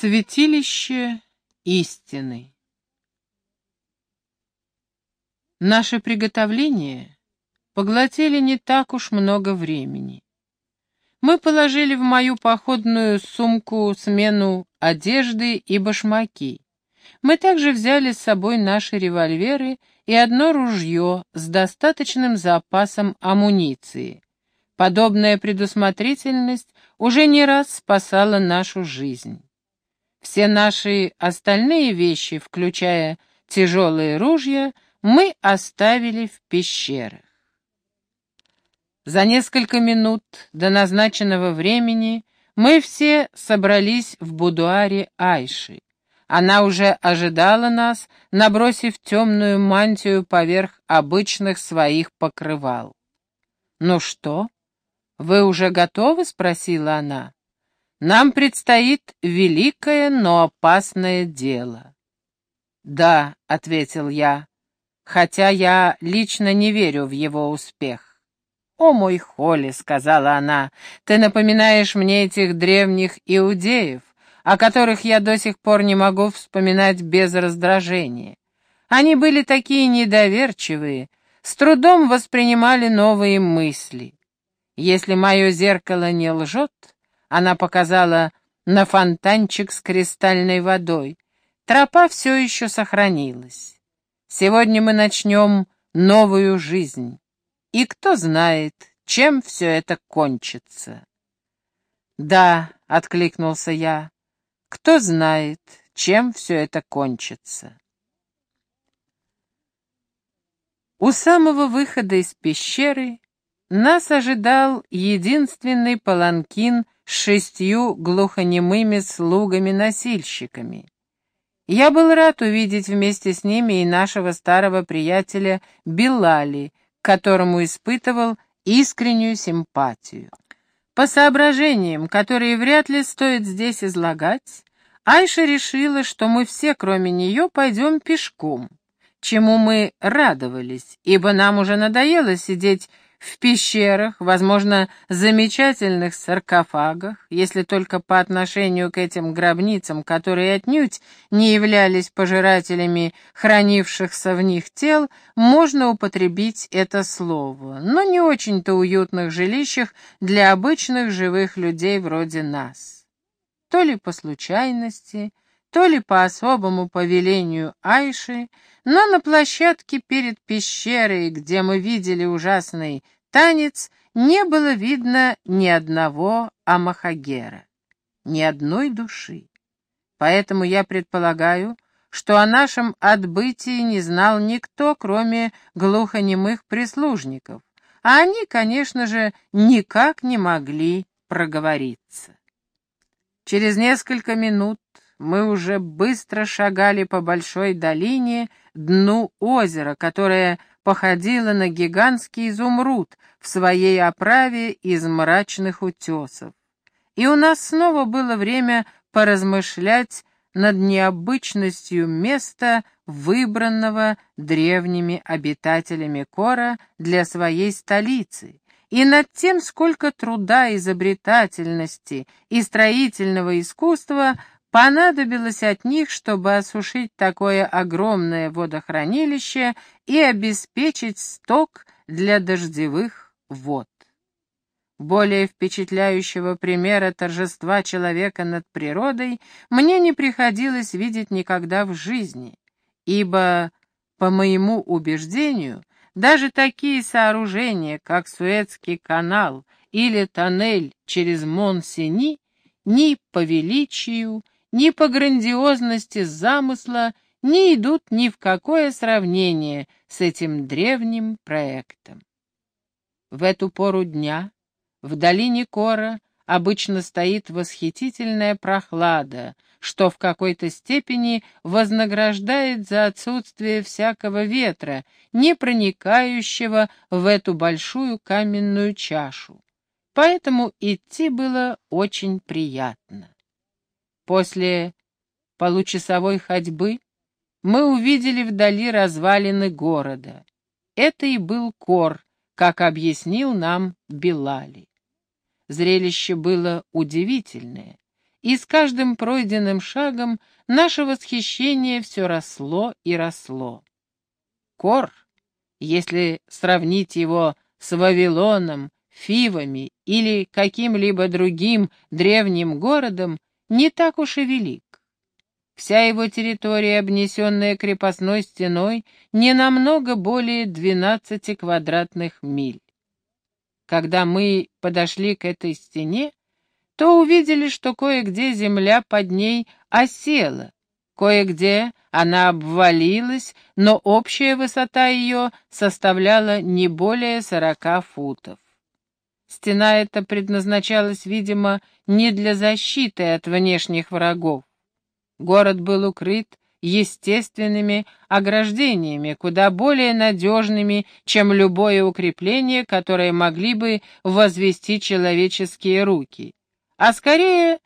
Святилище истины Наши приготовления поглотили не так уж много времени. Мы положили в мою походную сумку смену одежды и башмаки. Мы также взяли с собой наши револьверы и одно ружье с достаточным запасом амуниции. Подобная предусмотрительность уже не раз спасала нашу жизнь. Все наши остальные вещи, включая тяжелые ружья, мы оставили в пещерах. За несколько минут до назначенного времени мы все собрались в будуаре Айши. Она уже ожидала нас, набросив темную мантию поверх обычных своих покрывал. «Ну что, вы уже готовы?» — спросила она. Нам предстоит великое, но опасное дело. Да, ответил я, хотя я лично не верю в его успех. «О, мой Холли», — сказала она, — «ты напоминаешь мне этих древних иудеев, о которых я до сих пор не могу вспоминать без раздражения. Они были такие недоверчивые, с трудом воспринимали новые мысли. Если мое зеркало не лжет, она показала на фонтанчик с кристальной водой. Тропа все еще сохранилась. Сегодня мы начнем новую жизнь. И кто знает, чем все это кончится. «Да», — откликнулся я, — «кто знает, чем все это кончится». У самого выхода из пещеры нас ожидал единственный паланкин с шестью глухонемыми слугами-носильщиками. Я был рад увидеть вместе с ними и нашего старого приятеля Билали, которому испытывал искреннюю симпатию. По соображениям, которые вряд ли стоит здесь излагать, Айша решила, что мы все, кроме нее, пойдем пешком, чему мы радовались, ибо нам уже надоело сидеть в пещерах, возможно, замечательных саркофагах, если только по отношению к этим гробницам, которые отнюдь не являлись пожирателями хранившихся в них тел, можно употребить это слово, но не очень-то уютных жилищах для обычных живых людей вроде нас. То ли по случайности, то ли по особому повелению Айши, но на площадке перед пещерой, где мы видели ужасный танец, не было видно ни одного Амахагера, ни одной души. Поэтому я предполагаю, что о нашем отбытии не знал никто, кроме глухонемых прислужников, а они, конечно же, никак не могли проговориться. Через несколько минут мы уже быстро шагали по большой долине, дну озера, которое походило на гигантский изумруд в своей оправе из мрачных утесов. И у нас снова было время поразмышлять над необычностью места, выбранного древними обитателями Кора для своей столицы, и над тем, сколько труда, изобретательности и строительного искусства понадобилось от них, чтобы осушить такое огромное водохранилище и обеспечить сток для дождевых вод. Более впечатляющего примера торжества человека над природой мне не приходилось видеть никогда в жизни, ибо, по моему убеждению, даже такие сооружения, как Суэцкий канал или тоннель через Мон-Сини, ни по величию, ни по грандиозности замысла не идут ни в какое сравнение с этим древним проектом. В эту пору дня в долине Кора обычно стоит восхитительная прохлада, что в какой-то степени вознаграждает за отсутствие всякого ветра, не проникающего в эту большую каменную чашу. Поэтому идти было очень приятно. После получасовой ходьбы мы увидели вдали развалины города. Это и был Кор, как объяснил нам Белали. Зрелище было удивительное, и с каждым пройденным шагом наше восхищение все росло и росло. Кор, если сравнить его с Вавилоном, Фивами или каким-либо другим древним городом, не так уж и велик. Вся его территория, обнесенная крепостной стеной, не намного более 12 квадратных миль. Когда мы подошли к этой стене, то увидели, что кое-где земля под ней осела, кое-где она обвалилась, но общая высота ее составляла не более сорока футов. Стена эта предназначалась, видимо, не для защиты от внешних врагов. Город был укрыт естественными ограждениями, куда более надежными, чем любое укрепление, которое могли бы возвести человеческие руки а скорее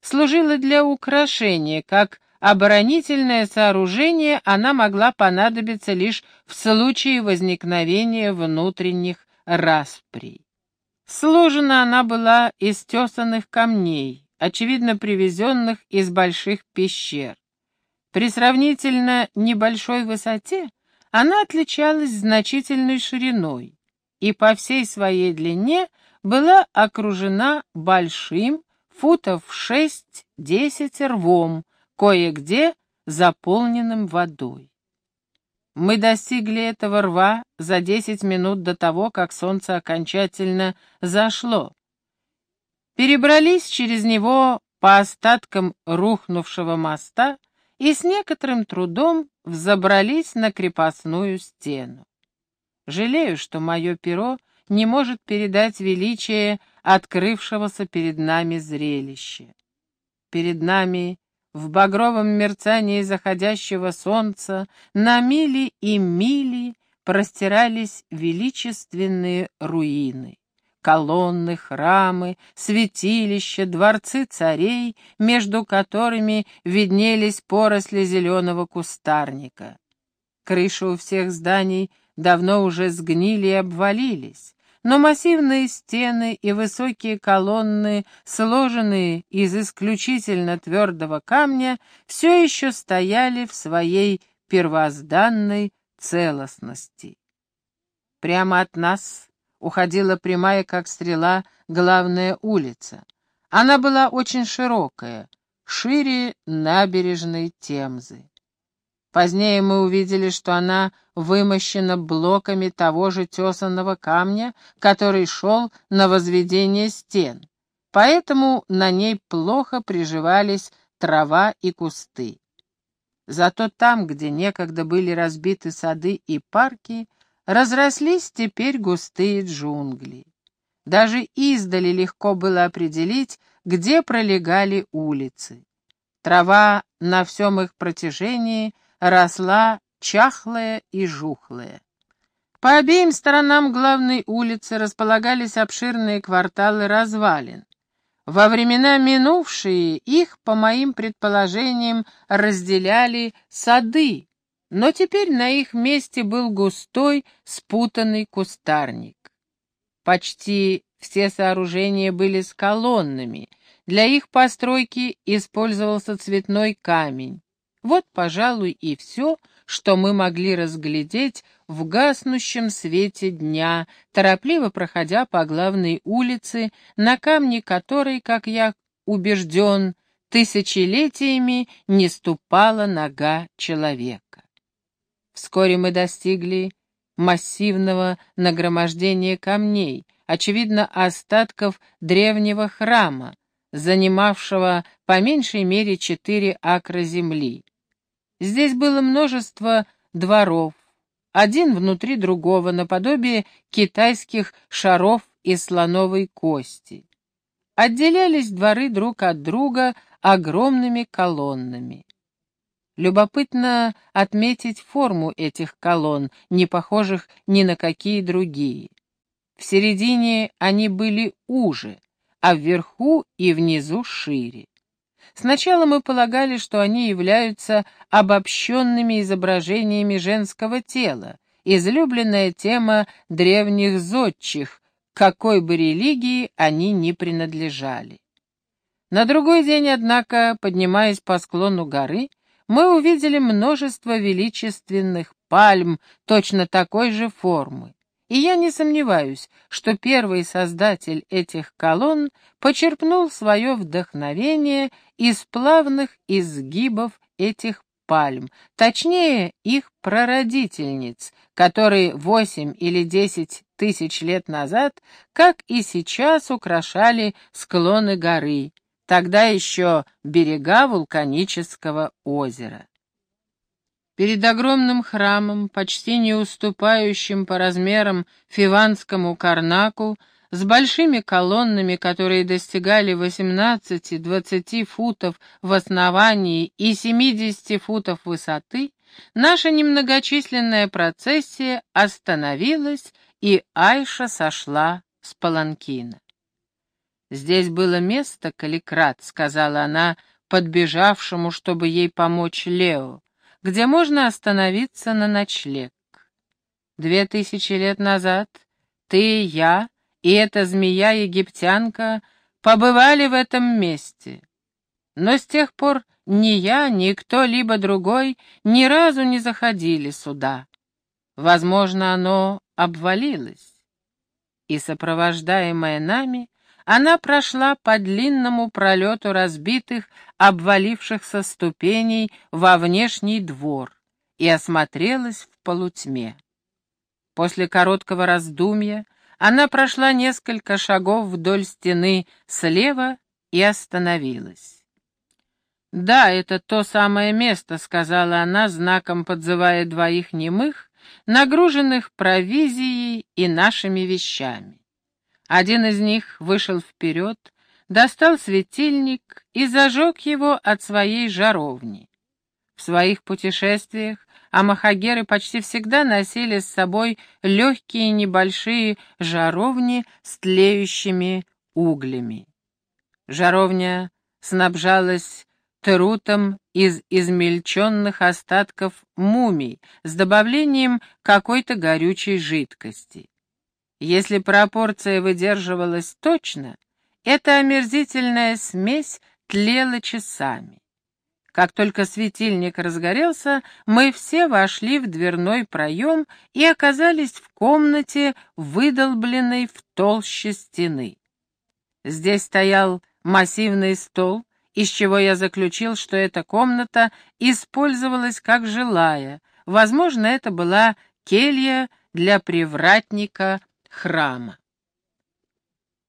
служила для украшения, как оборонительное сооружение она могла понадобиться лишь в случае возникновения внутренних расприй. Сложена она была из тесанных камней, очевидно привезенных из больших пещер. При сравнительно небольшой высоте она отличалась значительной шириной и по всей своей длине была окружена большим, футов шесть-десять рвом, кое-где заполненным водой. Мы достигли этого рва за десять минут до того, как солнце окончательно зашло. Перебрались через него по остаткам рухнувшего моста и с некоторым трудом взобрались на крепостную стену. Жалею, что мое перо не может передать величие открывшегося перед нами зрелища. Перед нами в багровом мерцании заходящего солнца на мили и мили простирались величественные руины. Колонны, храмы, святилища, дворцы царей, между которыми виднелись поросли зеленого кустарника. Крыши у всех зданий давно уже сгнили и обвалились, но массивные стены и высокие колонны, сложенные из исключительно твердого камня, все еще стояли в своей первозданной целостности. Прямо от нас уходила прямая, как стрела, главная улица. Она была очень широкая, шире набережной Темзы. Позднее мы увидели, что она вымощена блоками того же тесанного камня, который шел на возведение стен. Поэтому на ней плохо приживались трава и кусты. Зато там, где некогда были разбиты сады и парки, разрослись теперь густые джунгли. Даже издали легко было определить, где пролегали улицы. Трава на всем их протяжении — росла чахлая и жухлая. По обеим сторонам главной улицы располагались обширные кварталы развалин. Во времена минувшие их, по моим предположениям, разделяли сады, но теперь на их месте был густой, спутанный кустарник. Почти все сооружения были с колоннами, для их постройки использовался цветной камень. Вот, пожалуй, и все, что мы могли разглядеть в гаснущем свете дня, торопливо проходя по главной улице, на камне которой, как я убежден, тысячелетиями не ступала нога человека. Вскоре мы достигли массивного нагромождения камней, очевидно, остатков древнего храма, занимавшего по меньшей мере четыре акра земли. Здесь было множество дворов, один внутри другого, наподобие китайских шаров из слоновой кости. Отделялись дворы друг от друга огромными колоннами. Любопытно отметить форму этих колонн, не похожих ни на какие другие. В середине они были уже, а вверху и внизу шире. Сначала мы полагали, что они являются обобщенными изображениями женского тела, излюбленная тема древних зодчих, какой бы религии они ни принадлежали. На другой день, однако, поднимаясь по склону горы, мы увидели множество величественных пальм точно такой же формы. И я не сомневаюсь, что первый создатель этих колонн почерпнул свое вдохновение из плавных изгибов этих пальм, точнее их прародительниц, которые восемь или десять тысяч лет назад, как и сейчас, украшали склоны горы, тогда еще берега вулканического озера. Перед огромным храмом, почти не уступающим по размерам фиванскому карнаку, с большими колоннами, которые достигали 18-20 футов в основании и 70 футов высоты, наша немногочисленная процессия остановилась, и Айша сошла с паланкина. «Здесь было место, Каликрат», — сказала она, подбежавшему, чтобы ей помочь Лео, где можно остановиться на ночлег. Две тысячи лет назад ты, я и эта змея-египтянка побывали в этом месте. Но с тех пор ни я, ни кто-либо другой ни разу не заходили сюда. Возможно, оно обвалилось. И, сопровождаемая нами, она прошла по длинному пролету разбитых, обвалившихся ступеней во внешний двор и осмотрелась в полутьме. После короткого раздумья она прошла несколько шагов вдоль стены слева и остановилась. «Да, это то самое место», — сказала она, знаком подзывая двоих немых, нагруженных провизией и нашими вещами. Один из них вышел вперед, достал светильник и зажег его от своей жаровни. В своих путешествиях амахагеры почти всегда носили с собой легкие небольшие жаровни с тлеющими углями. Жаровня снабжалась трутом из измельченных остатков мумий с добавлением какой-то горючей жидкости. Если пропорция выдерживалась точно, эта омерзительная смесь тлела часами. Как только светильник разгорелся, мы все вошли в дверной проем и оказались в комнате, выдолбленной в толще стены. Здесь стоял массивный стол, из чего я заключил, что эта комната использовалась как жилая. Возможно, это была келья для привратника храма.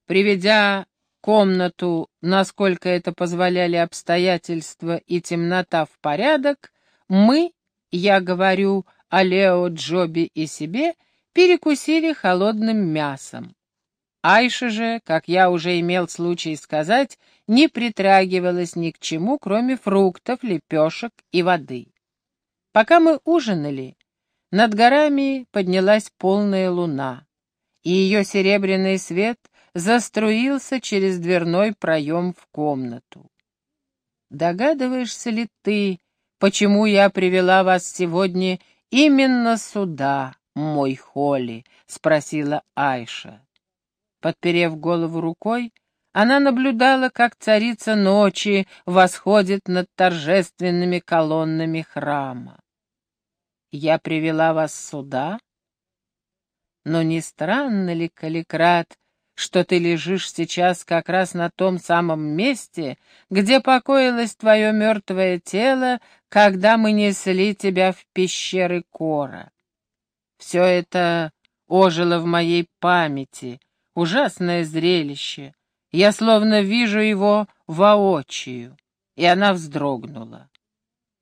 Приведя комнату, насколько это позволяли обстоятельства и темнота в порядок, мы, я говорю о Лео, Джоби и себе, перекусили холодным мясом. Айша же, как я уже имел случай сказать, не притрагивалась ни к чему, кроме фруктов, лепешек и воды. Пока мы ужинали, над горами поднялась полная луна и ее серебряный свет заструился через дверной проем в комнату. «Догадываешься ли ты, почему я привела вас сегодня именно сюда, мой Холли?» — спросила Айша. Подперев голову рукой, она наблюдала, как царица ночи восходит над торжественными колоннами храма. «Я привела вас сюда?» Но не странно ли, Каликрат, что ты лежишь сейчас как раз на том самом месте, где покоилось твое мертвое тело, когда мы несли тебя в пещеры Кора? Все это ожило в моей памяти, ужасное зрелище. Я словно вижу его воочию, и она вздрогнула.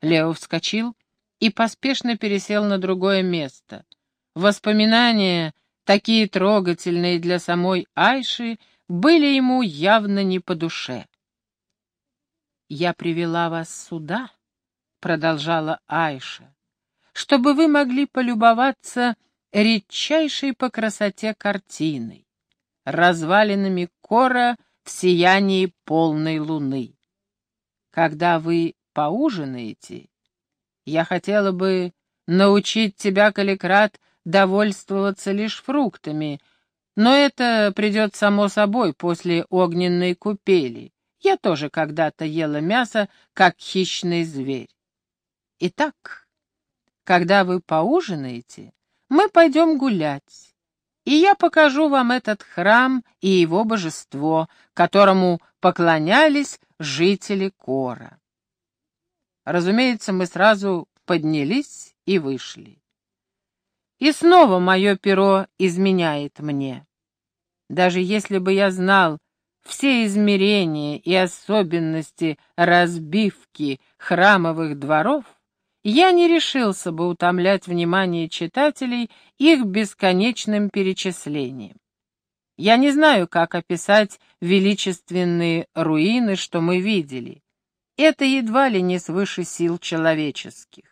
Лео вскочил и поспешно пересел на другое место. Воспоминания, такие трогательные для самой Айши, были ему явно не по душе. «Я привела вас сюда», — продолжала Айша, «чтобы вы могли полюбоваться редчайшей по красоте картиной, развалинами кора в сиянии полной луны. Когда вы поужинаете, я хотела бы научить тебя, Каликрат, довольствоваться лишь фруктами, но это придет само собой после огненной купели. Я тоже когда-то ела мясо, как хищный зверь. Итак, когда вы поужинаете, мы пойдем гулять, и я покажу вам этот храм и его божество, которому поклонялись жители Кора. Разумеется, мы сразу поднялись и вышли. И снова мое перо изменяет мне. Даже если бы я знал все измерения и особенности разбивки храмовых дворов, я не решился бы утомлять внимание читателей их бесконечным перечислением. Я не знаю, как описать величественные руины, что мы видели. Это едва ли не свыше сил человеческих.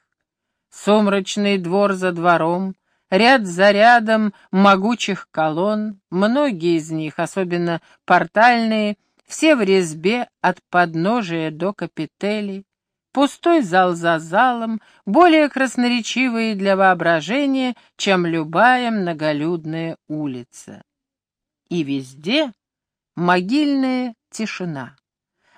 Сумрачный двор за двором, ряд за рядом могучих колонн, многие из них, особенно портальные, все в резьбе от подножия до капителей, пустой зал за залом, более красноречивые для воображения, чем любая многолюдная улица. И везде могильная тишина,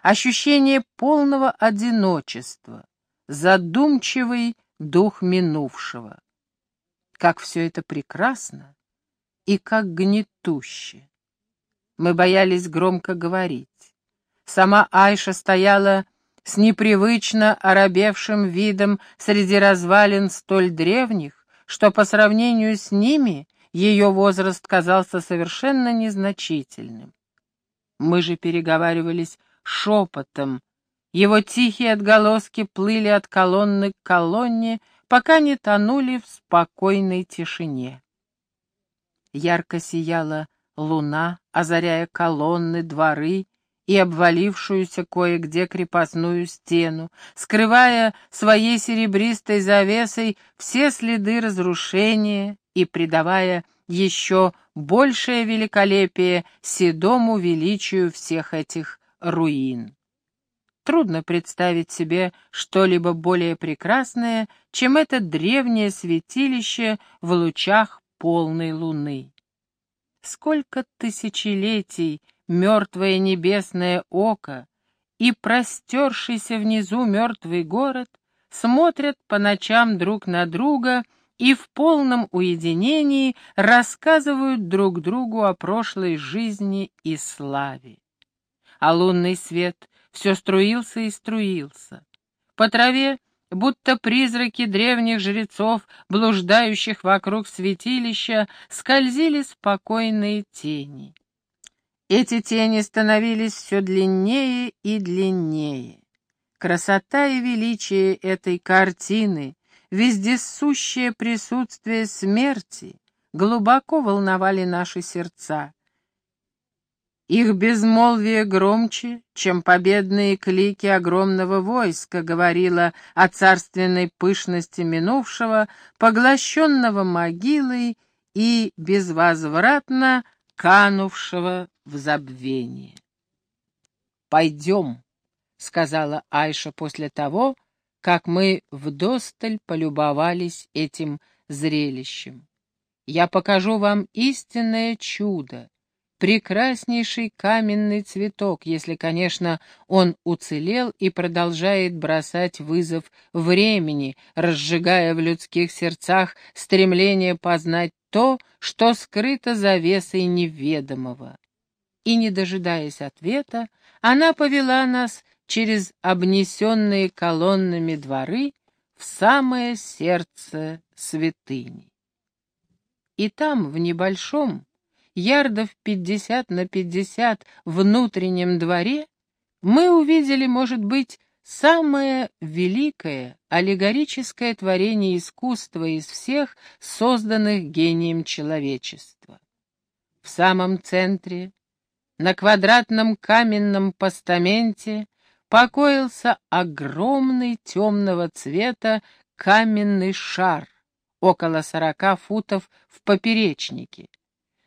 ощущение полного одиночества, задумчивый дух минувшего. Как все это прекрасно и как гнетуще. Мы боялись громко говорить. Сама Айша стояла с непривычно оробевшим видом среди развалин столь древних, что по сравнению с ними ее возраст казался совершенно незначительным. Мы же переговаривались шепотом, его тихие отголоски плыли от колонны к колонне, пока не тонули в спокойной тишине. Ярко сияла луна, озаряя колонны, дворы и обвалившуюся кое-где крепостную стену, скрывая своей серебристой завесой все следы разрушения и придавая еще большее великолепие седому величию всех этих руин. Трудно представить себе что-либо более прекрасное, чем это древнее святилище в лучах полной луны. Сколько тысячелетий мертвое небесное око и простершийся внизу мертвый город смотрят по ночам друг на друга и в полном уединении рассказывают друг другу о прошлой жизни и славе. А лунный свет все струился и струился. По траве, будто призраки древних жрецов, блуждающих вокруг святилища, скользили спокойные тени. Эти тени становились все длиннее и длиннее. Красота и величие этой картины, вездесущее присутствие смерти глубоко волновали наши сердца. Их безмолвие громче, чем победные клики огромного войска, говорило о царственной пышности минувшего, поглощенного могилой и безвозвратно канувшего в забвение. «Пойдем», — сказала Айша после того, как мы вдосталь полюбовались этим зрелищем. «Я покажу вам истинное чудо, прекраснейший каменный цветок, если, конечно, он уцелел и продолжает бросать вызов времени, разжигая в людских сердцах стремление познать то, что скрыто завесой неведомого. И, не дожидаясь ответа, она повела нас через обнесенные колоннами дворы в самое сердце святыни. И там, в небольшом, ярдов пятьдесят на пятьдесят внутреннем дворе, мы увидели, может быть, самое великое аллегорическое творение искусства из всех созданных гением человечества. В самом центре, на квадратном каменном постаменте, покоился огромный темного цвета каменный шар, около сорока футов в поперечнике,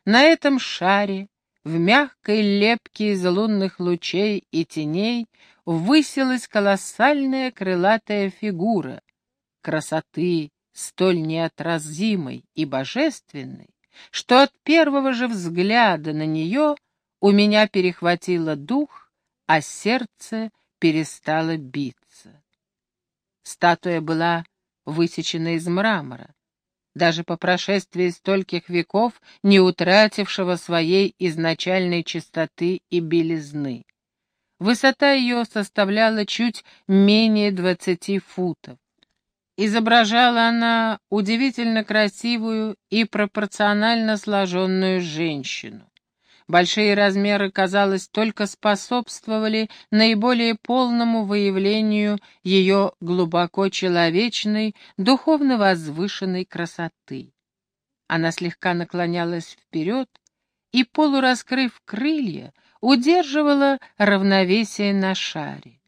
на этом шаре, в мягкой лепке из лунных лучей и теней, высилась колоссальная крылатая фигура, красоты столь неотразимой и божественной, что от первого же взгляда на нее у меня перехватило дух а сердце перестало биться. Статуя была высечена из мрамора, даже по прошествии стольких веков не утратившего своей изначальной чистоты и белизны. Высота ее составляла чуть менее двадцати футов. Изображала она удивительно красивую и пропорционально сложенную женщину. Большие размеры, казалось, только способствовали наиболее полному выявлению ее глубоко человечной, духовно возвышенной красоты. Она слегка наклонялась вперед и, полураскрыв крылья, удерживала равновесие на шаре.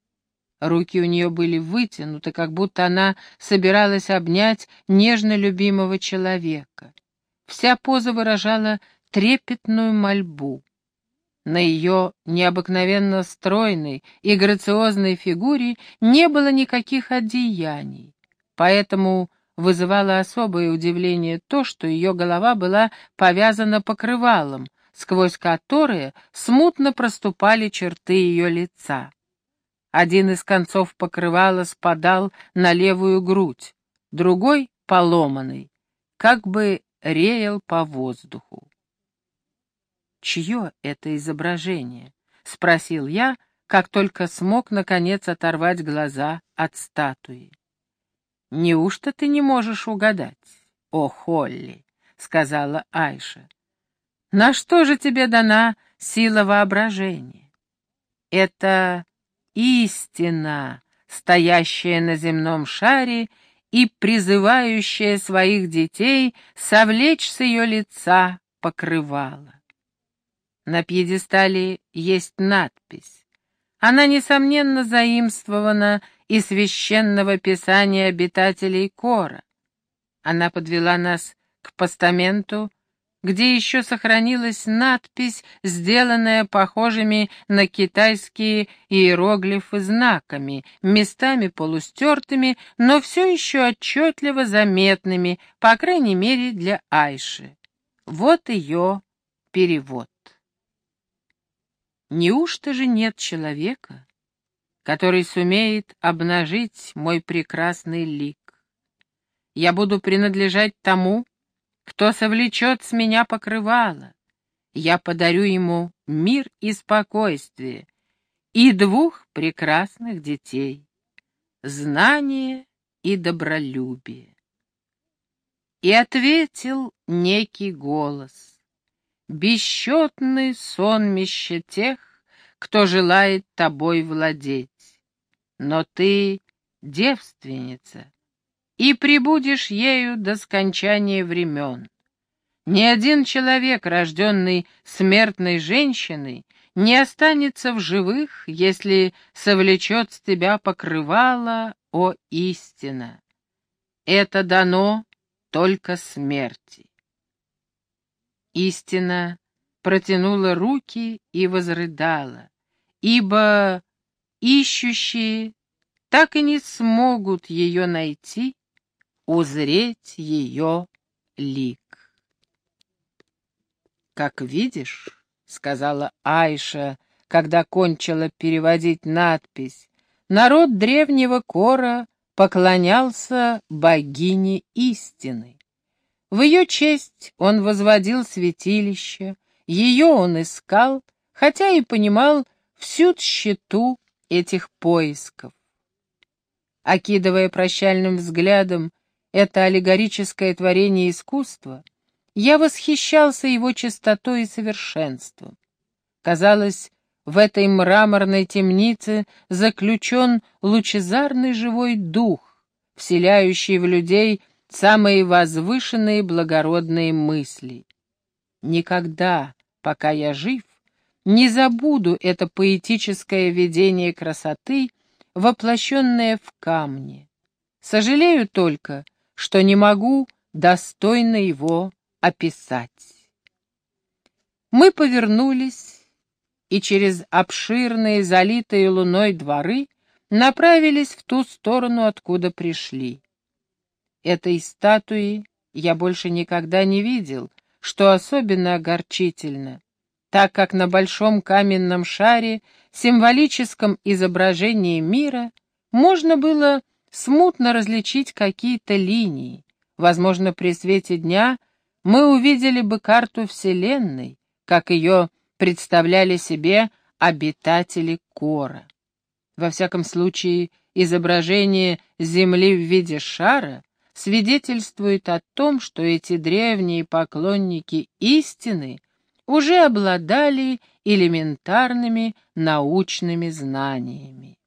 Руки у нее были вытянуты, как будто она собиралась обнять нежно любимого человека. Вся поза выражала трепетную мольбу. На ее необыкновенно стройной и грациозной фигуре не было никаких одеяний, поэтому вызывало особое удивление то, что ее голова была повязана покрывалом, сквозь которое смутно проступали черты ее лица. Один из концов покрывала спадал на левую грудь, другой, поломанный, как бы реял по воздуху чье это изображение?» — спросил я, как только смог, наконец, оторвать глаза от статуи. «Неужто ты не можешь угадать?» «О, Холли!» — сказала Айша. «На что же тебе дана сила воображения?» «Это истина, стоящая на земном шаре и призывающая своих детей совлечь с ее лица покрывало. На пьедестале есть надпись. Она, несомненно, заимствована из священного писания обитателей Кора. Она подвела нас к постаменту, где еще сохранилась надпись, сделанная похожими на китайские иероглифы знаками, местами полустертыми, но все еще отчетливо заметными, по крайней мере для Айши. Вот ее перевод. Неужто же нет человека, который сумеет обнажить мой прекрасный лик? Я буду принадлежать тому, кто совлечет с меня покрывало. Я подарю ему мир и спокойствие и двух прекрасных детей — знание и добролюбие. И ответил некий голос — бесчетный сонмище тех, кто желает тобой владеть. Но ты девственница, и прибудешь ею до скончания времен. Ни один человек, рожденный смертной женщиной, не останется в живых, если совлечет с тебя покрывало, о истина. Это дано только смерти. Истина протянула руки и возрыдала, ибо ищущие так и не смогут ее найти, узреть ее лик. «Как видишь», — сказала Айша, когда кончила переводить надпись, народ древнего Кора поклонялся богине истины. В ее честь он возводил святилище, ее он искал, хотя и понимал всю тщету этих поисков. Окидывая прощальным взглядом это аллегорическое творение искусства, я восхищался его чистотой и совершенством. Казалось, в этой мраморной темнице заключен лучезарный живой дух, вселяющий в людей самые возвышенные благородные мысли. Никогда, пока я жив, не забуду это поэтическое видение красоты, воплощенное в камне. Сожалею только, что не могу достойно его описать. Мы повернулись и через обширные, залитые луной дворы направились в ту сторону, откуда пришли. Этой статуи я больше никогда не видел, что особенно огорчительно, так как на большом каменном шаре, символическом изображении мира, можно было смутно различить какие-то линии. Возможно, при свете дня мы увидели бы карту Вселенной, как ее представляли себе обитатели Кора. Во всяком случае, изображение Земли в виде шара свидетельствует о том, что эти древние поклонники истины уже обладали элементарными научными знаниями.